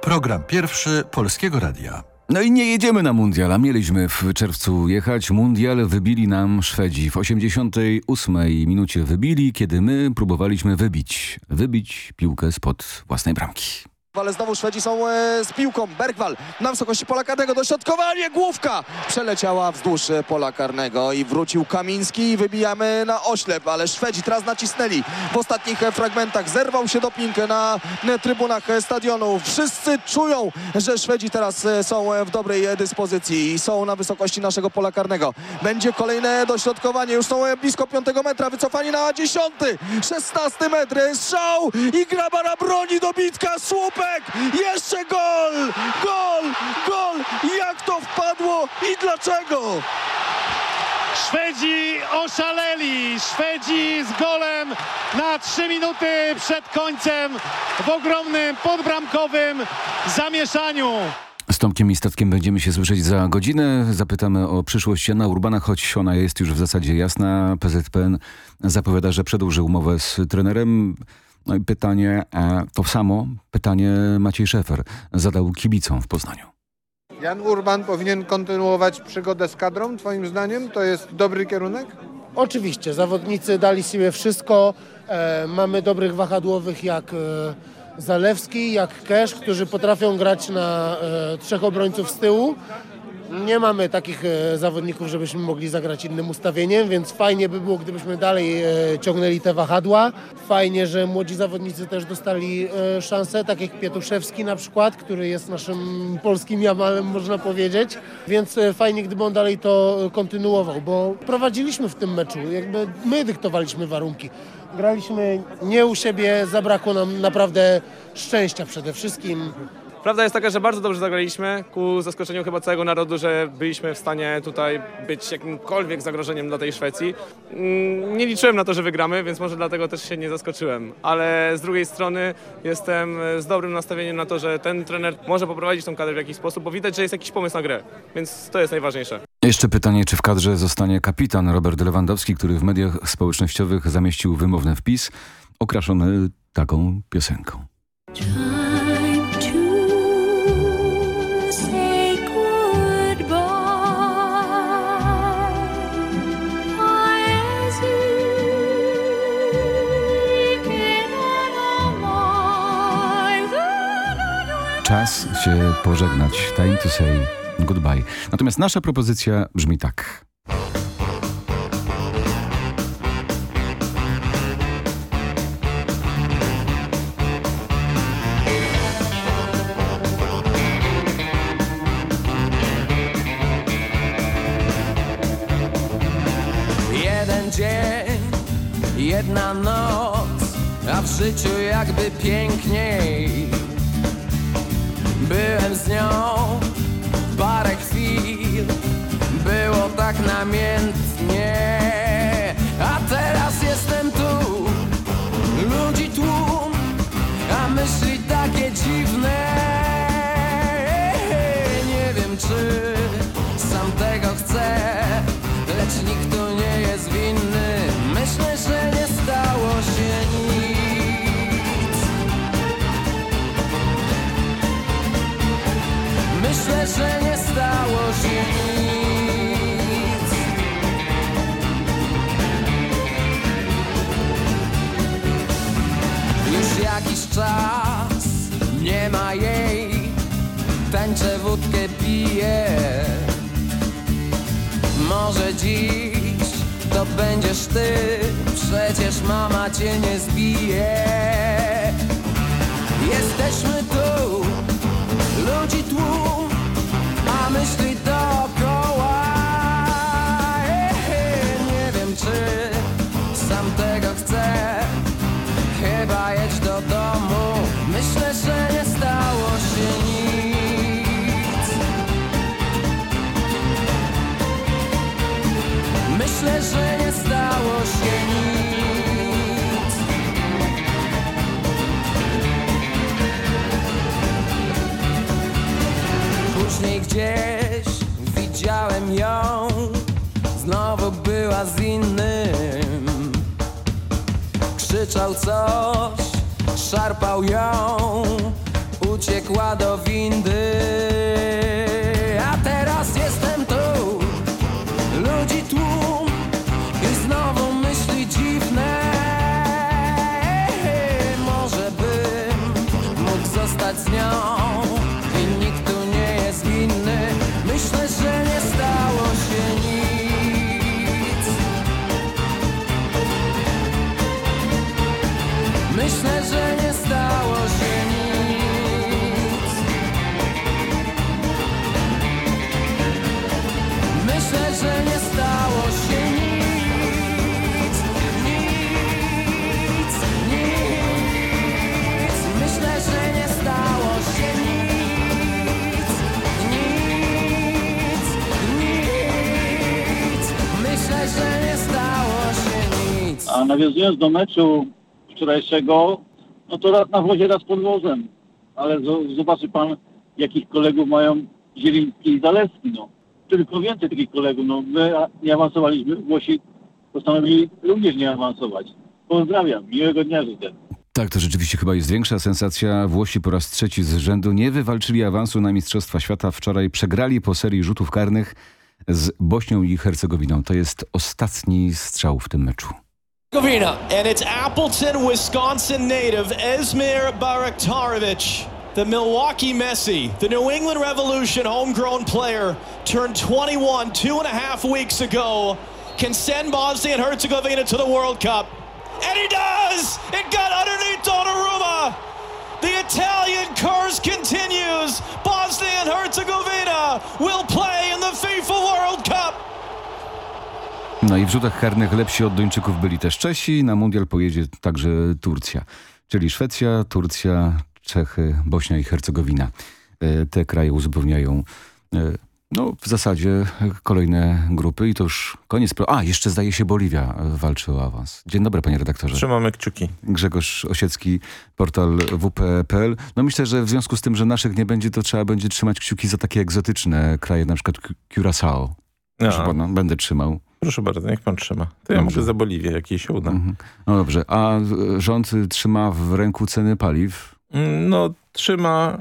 Program pierwszy Polskiego Radia. No i nie jedziemy na mundial, a mieliśmy w czerwcu jechać. Mundial wybili nam Szwedzi. W 88 minucie wybili, kiedy my próbowaliśmy wybić, wybić piłkę spod własnej bramki. Ale znowu Szwedzi są e, z piłką. Bergwal na wysokości pola karnego. Dośrodkowanie. Główka przeleciała wzdłuż e, pola karnego i wrócił Kamiński wybijamy na oślep. Ale Szwedzi teraz nacisnęli w ostatnich e, fragmentach. Zerwał się doping na trybunach stadionu. Wszyscy czują, że Szwedzi teraz są w dobrej dyspozycji i są na wysokości naszego pola karnego. Będzie kolejne dośrodkowanie. Już są blisko piątego metra. Wycofani na dziesiąty, szesnasty metr. Strzał i Grabara broni dobitka. Słupek. Jeszcze gol! Gol! Gol! Jak to wpadło i dlaczego? Szwedzi oszaleli. Szwedzi z golem na 3 minuty przed końcem w ogromnym podbramkowym zamieszaniu. Z Tomkiem i Statkiem będziemy się słyszeć za godzinę. Zapytamy o przyszłość Jana Urbana, choć ona jest już w zasadzie jasna. PZPN zapowiada, że przedłuży umowę z trenerem. No i pytanie, e, to samo pytanie Maciej Szefer zadał kibicom w Poznaniu. Jan Urban powinien kontynuować przygodę z kadrą, twoim zdaniem? To jest dobry kierunek? Oczywiście, zawodnicy dali siebie wszystko. E, mamy dobrych wahadłowych jak e, Zalewski, jak Kesz, którzy potrafią grać na e, trzech obrońców z tyłu. Nie mamy takich e, zawodników, żebyśmy mogli zagrać innym ustawieniem, więc fajnie by było, gdybyśmy dalej e, ciągnęli te wahadła. Fajnie, że młodzi zawodnicy też dostali e, szansę, tak jak Pietuszewski na przykład, który jest naszym polskim Jamalem, można powiedzieć. Więc fajnie, gdyby on dalej to kontynuował, bo prowadziliśmy w tym meczu, jakby my dyktowaliśmy warunki. Graliśmy nie u siebie, zabrakło nam naprawdę szczęścia przede wszystkim. Prawda jest taka, że bardzo dobrze zagraliśmy, ku zaskoczeniu chyba całego narodu, że byliśmy w stanie tutaj być jakimkolwiek zagrożeniem dla tej Szwecji. Mm, Nie liczyłem na to, że wygramy, więc może dlatego też się nie zaskoczyłem. Ale z drugiej strony jestem z dobrym nastawieniem na to, że ten trener może poprowadzić tą kadrę w jakiś sposób, bo widać, że jest jakiś pomysł na grę, więc to jest najważniejsze. Jeszcze pytanie, czy w kadrze zostanie kapitan Robert Lewandowski, który w mediach społecznościowych zamieścił wymowny wpis okraszony taką piosenką. Czas się pożegnać. Time to say goodbye. Natomiast nasza propozycja brzmi tak. Jeden jedna noc, a w życiu jakby piękniej. Byłem z nią parę chwil, było tak namiętnie. Czas nie ma jej, tańczę wódkę piję. Może dziś to będziesz ty, przecież mama cię nie zbije. Jesteśmy tu, ludzi tłum, a myśli Myślę, że nie stało się nic. Myślę, że nie stało się nic. Później gdzieś widziałem ją, znowu była z innym. krzyczał coś Szarpał ją Uciekła do windy. A teraz jestem tu Ludzi tłum I znowu myśli dziwne. Może bym mógł zostać z nią Nawiązując do meczu wczorajszego, no to raz na wozie, raz pod wozem. Ale zo- zobaczy pan, jakich kolegów mają Zieliński i Zalewski, no. Tylko więcej takich kolegów, no. My nie awansowaliśmy, Włosi postanowili również nie awansować. Pozdrawiam, miłego dnia życzę. Tak, to rzeczywiście chyba jest większa sensacja. Włosi po raz trzeci z rzędu nie wywalczyli awansu na Mistrzostwa Świata. Wczoraj przegrali po serii rzutów karnych z Bośnią i Hercegowiną. To jest ostatni strzał w tym meczu. Herzegovina, and it's Appleton, Wisconsin native Esmir Baraktarovic. The Milwaukee Messi, the New England Revolution homegrown player, turned 21 two and a half weeks ago, can send Bosnia and Herzegovina to the World Cup. And he does! It got underneath Donnarumma! The Italian curse continues! Bosnia and Herzegovina will play in the FIFA World Cup! No i w rzutach karnych lepsi od Duńczyków byli też Czesi. Na mundial pojedzie także Turcja. Czyli Szwecja, Turcja, Czechy, Bośnia i Hercegowina. E, Te kraje uzupełniają e, no, w zasadzie kolejne grupy i to już koniec. A, jeszcze zdaje się Boliwia e, walczy o awans. Dzień dobry panie redaktorze. Trzymamy kciuki. Grzegorz Osiecki, portal wp.pl. No myślę, że w związku z tym, że naszych nie będzie, to trzeba będzie trzymać kciuki za takie egzotyczne kraje, na przykład Cu- Curaçao. Proszę A. pana, będę trzymał. Proszę bardzo, niech pan trzyma. To ja Dobrze. mogę za Boliwię, jak jej się uda. No dobrze, a rząd trzyma w ręku ceny paliw. Mm, No, trzyma.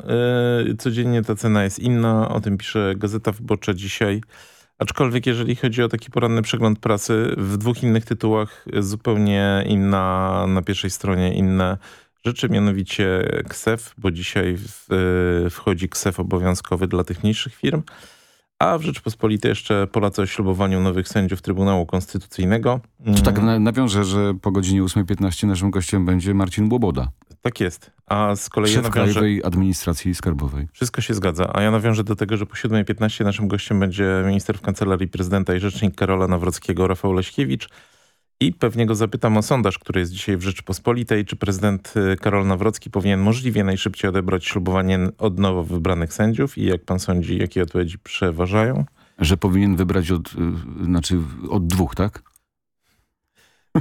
y, codziennie ta cena jest inna. O tym pisze Gazeta Wyborcza dzisiaj. Aczkolwiek jeżeli chodzi o taki poranny przegląd prasy, w dwóch innych tytułach zupełnie inna, na pierwszej stronie inne rzeczy, mianowicie KSEF, bo dzisiaj w, y, wchodzi KSEF obowiązkowy dla tych mniejszych firm. A w Rzeczpospolitej jeszcze Polacy o ślubowaniu nowych sędziów Trybunału Konstytucyjnego. To tak Mm. na, nawiążę, że po godzinie 8.15 naszym gościem będzie Marcin Łoboda. Tak jest. A z kolei ja Szef nawiążę... Krajowej Administracji Skarbowej. Wszystko się zgadza. A ja nawiążę do tego, że po 7.15 naszym gościem będzie minister w Kancelarii Prezydenta i Rzecznik Karola Nawrockiego, Rafał Leśkiewicz. I pewnie go zapytam o sondaż, który jest dzisiaj w Rzeczypospolitej. Czy prezydent y, Karol Nawrocki powinien możliwie najszybciej odebrać ślubowanie od nowo wybranych sędziów? I jak pan sądzi, jakie odpowiedzi przeważają? Że powinien wybrać od, y, znaczy od dwóch, tak?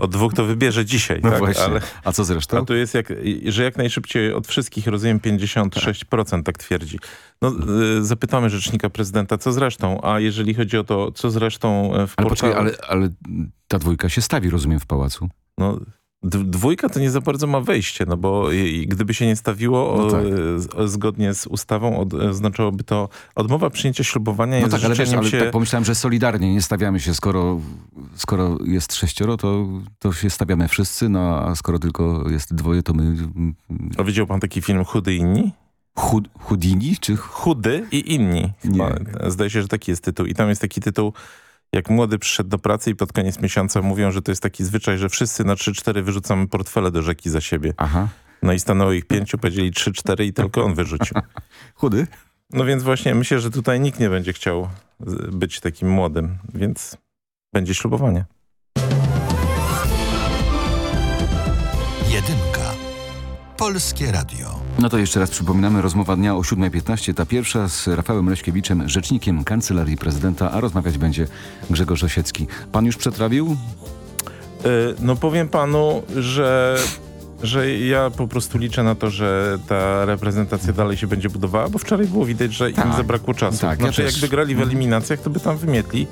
Od dwóch to wybierze dzisiaj, No tak? właśnie. Ale, A co zresztą? a tu jest, jak, że jak najszybciej od wszystkich, rozumiem, 56%, tak twierdzi. No, y, zapytamy rzecznika prezydenta, co zresztą, a jeżeli chodzi o to, co zresztą e, w Ale poczekaj, portalach... ale, ale ta dwójka się stawi, rozumiem, w pałacu. No, dwójka to nie za bardzo ma wejście, no bo gdyby się nie stawiło No tak. z, zgodnie z ustawą, od, oznaczałoby to odmowa przyjęcia ślubowania No jest tak, ale, wiesz, ale się... tak pomyślałem, że solidarnie nie stawiamy się, skoro, skoro jest sześcioro, to, to się stawiamy wszyscy, no a skoro tylko jest dwoje, to my... mm, A widział pan taki film Chudy i inni? Chud, Houdini? Czy... Chudy i inni. Chyba. Zdaje się, że taki jest tytuł. I tam jest taki tytuł, jak młody przyszedł do pracy i pod koniec miesiąca mówią, że to jest taki zwyczaj, że wszyscy na 3-4 wyrzucamy portfele do rzeki za siebie. Aha. No i stanęło ich pięciu, powiedzieli 3-4 i tylko on wyrzucił. Chudy? No więc właśnie myślę, że tutaj nikt nie będzie chciał być takim młodym, więc będzie ślubowanie. Polskie Radio. No to jeszcze raz przypominamy, rozmowa dnia o 7.15, ta pierwsza z Rafałem Leśkiewiczem, rzecznikiem Kancelarii Prezydenta, a rozmawiać będzie Grzegorz Osiecki. Pan już przetrawił? E, No powiem panu, że że ja po prostu liczę na to, że ta reprezentacja dalej się będzie budowała, bo wczoraj było widać, że im Tak. zabrakło czasu. Tak, ja znaczy, też. jakby grali w eliminacjach, to by tam wymietli.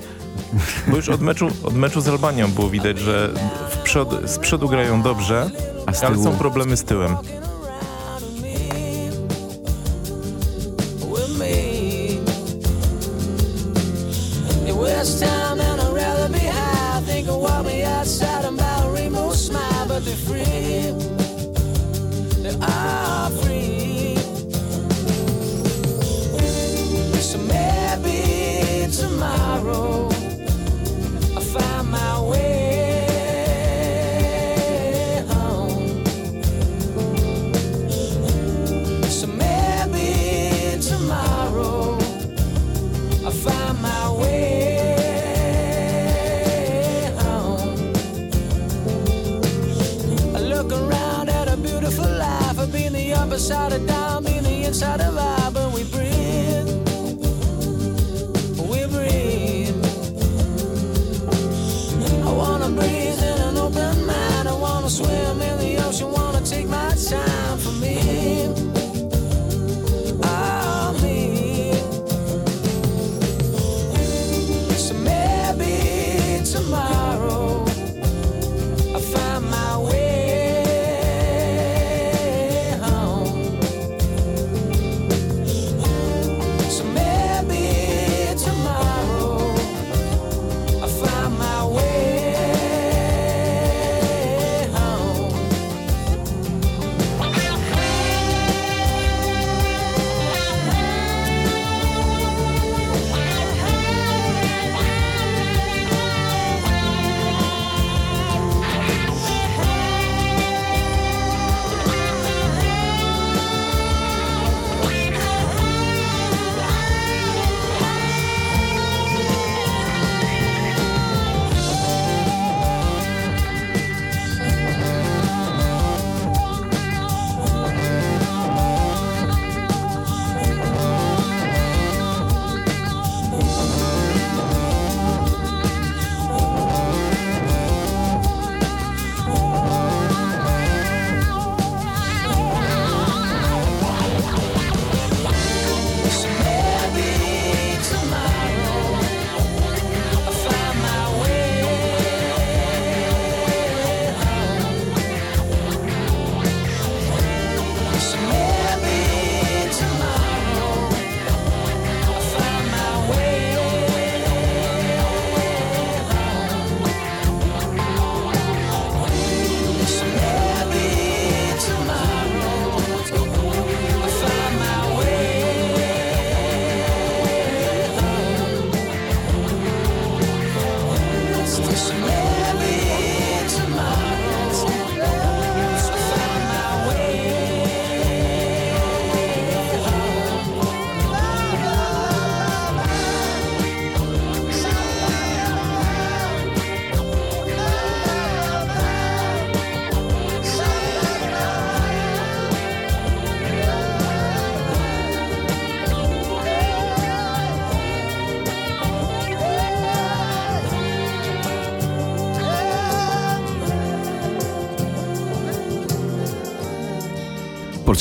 Bo już od meczu, od meczu z Albanią było widać, że w przod, z przodu grają dobrze, ale są problemy z tyłem. free. Tomorrow beside a dime in the inside of I.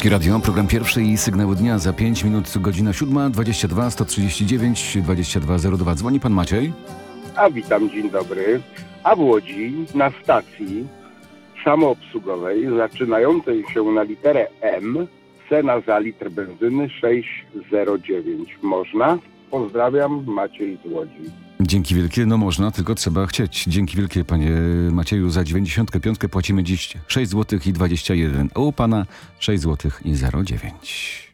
Polskie Radio, program pierwszy i sygnały dnia za 5 minut, godzina 7, 22 139 2202. Dzwoni pan Maciej? A witam, dzień dobry. A w Łodzi na stacji samoobsługowej zaczynającej się na literę M cena za litr benzyny 6,09. Można? Pozdrawiam, Maciej z Łodzi. Dzięki wielkie, no można, tylko trzeba chcieć. Dzięki wielkie panie Macieju, za 95 płacimy dziś 6 zł i 21, a u pana 6 zł i 09.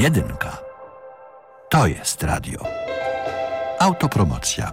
Jedynka. To jest radio. Autopromocja.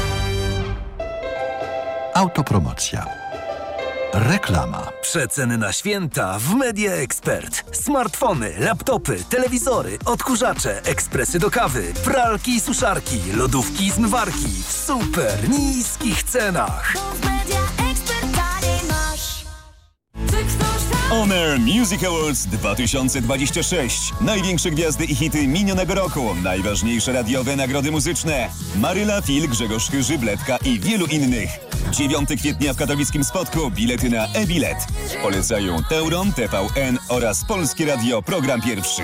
Autopromocja. Reklama. Przeceny na święta w Media Expert. Smartfony, laptopy, telewizory, odkurzacze, ekspresy do kawy, pralki i suszarki, lodówki i zmywarki w super niskich cenach. Honor Music Awards 2026. Największe gwiazdy i hity minionego roku. Najważniejsze radiowe nagrody muzyczne. Maryla, Fil, Grzegorz Chyży, Bledka i wielu innych. 9 kwietnia w katowickim spotku bilety na e-bilet. Polecają Teuron, TVN oraz Polskie Radio Program Pierwszy.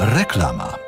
Reklama.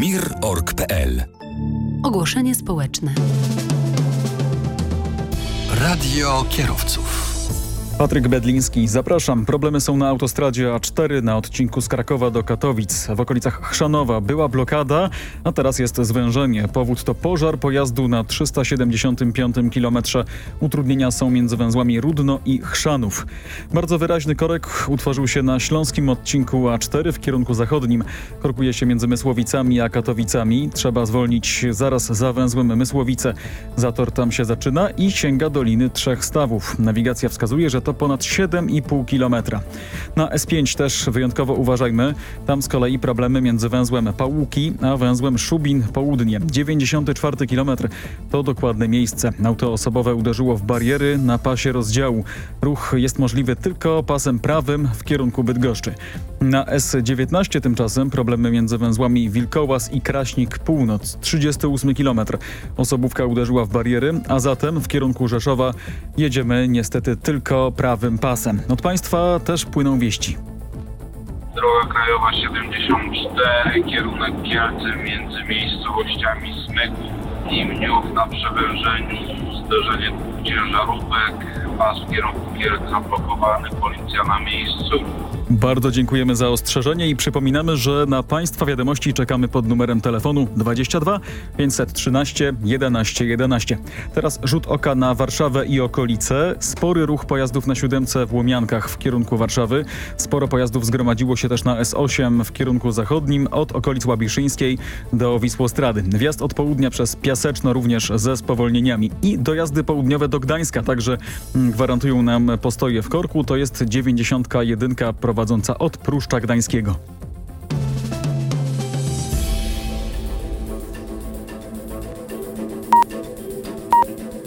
www.mir.org.pl Ogłoszenie społeczne. Radio kierowców. Patryk Bedliński, zapraszam. Problemy są na autostradzie A4 na odcinku z Krakowa do Katowic. W okolicach Chrzanowa była blokada, a teraz jest zwężenie. Powód to pożar pojazdu na 375 km. Utrudnienia są między węzłami Rudno i Chrzanów. Bardzo wyraźny korek utworzył się na śląskim odcinku A4 w kierunku zachodnim. Korkuje się między Mysłowicami a Katowicami. Trzeba zwolnić zaraz za węzłem Mysłowice. Zator tam się zaczyna i sięga Doliny Trzech Stawów. Nawigacja wskazuje, że to ponad 7,5 km. Na S5 też wyjątkowo uważajmy. Tam z kolei problemy między węzłem Pałuki a węzłem Szubin Południe. 94 km to dokładne miejsce. Auto osobowe uderzyło w bariery na pasie rozdziału. Ruch jest możliwy tylko pasem prawym w kierunku Bydgoszczy. Na S19 tymczasem problemy między węzłami Wilkołas i Kraśnik Północ. 38 km. Osobówka uderzyła w bariery, a zatem w kierunku Rzeszowa jedziemy niestety tylko prawym pasem. Od Państwa też płyną wieści. Droga krajowa 74, kierunek Kielce między miejscowościami Smyków i Mniów na przewężeniu. Zderzenie dwóch ciężarówek, pas w kierunku Kielc zablokowany, policja na miejscu. Bardzo dziękujemy za ostrzeżenie i przypominamy, że na Państwa wiadomości czekamy pod numerem telefonu 22 513 11 11. Teraz rzut oka na Warszawę i okolice. Spory ruch pojazdów na siódemce w Łomiankach w kierunku Warszawy. Sporo pojazdów zgromadziło się też na S8 w kierunku zachodnim od okolic Łabiszyńskiej do Wisłostrady. Wjazd od południa przez Piaseczno również ze spowolnieniami i dojazdy południowe do Gdańska także mm, gwarantują nam postoje w korku. To jest 91 prowadząca od Pruszcza Gdańskiego.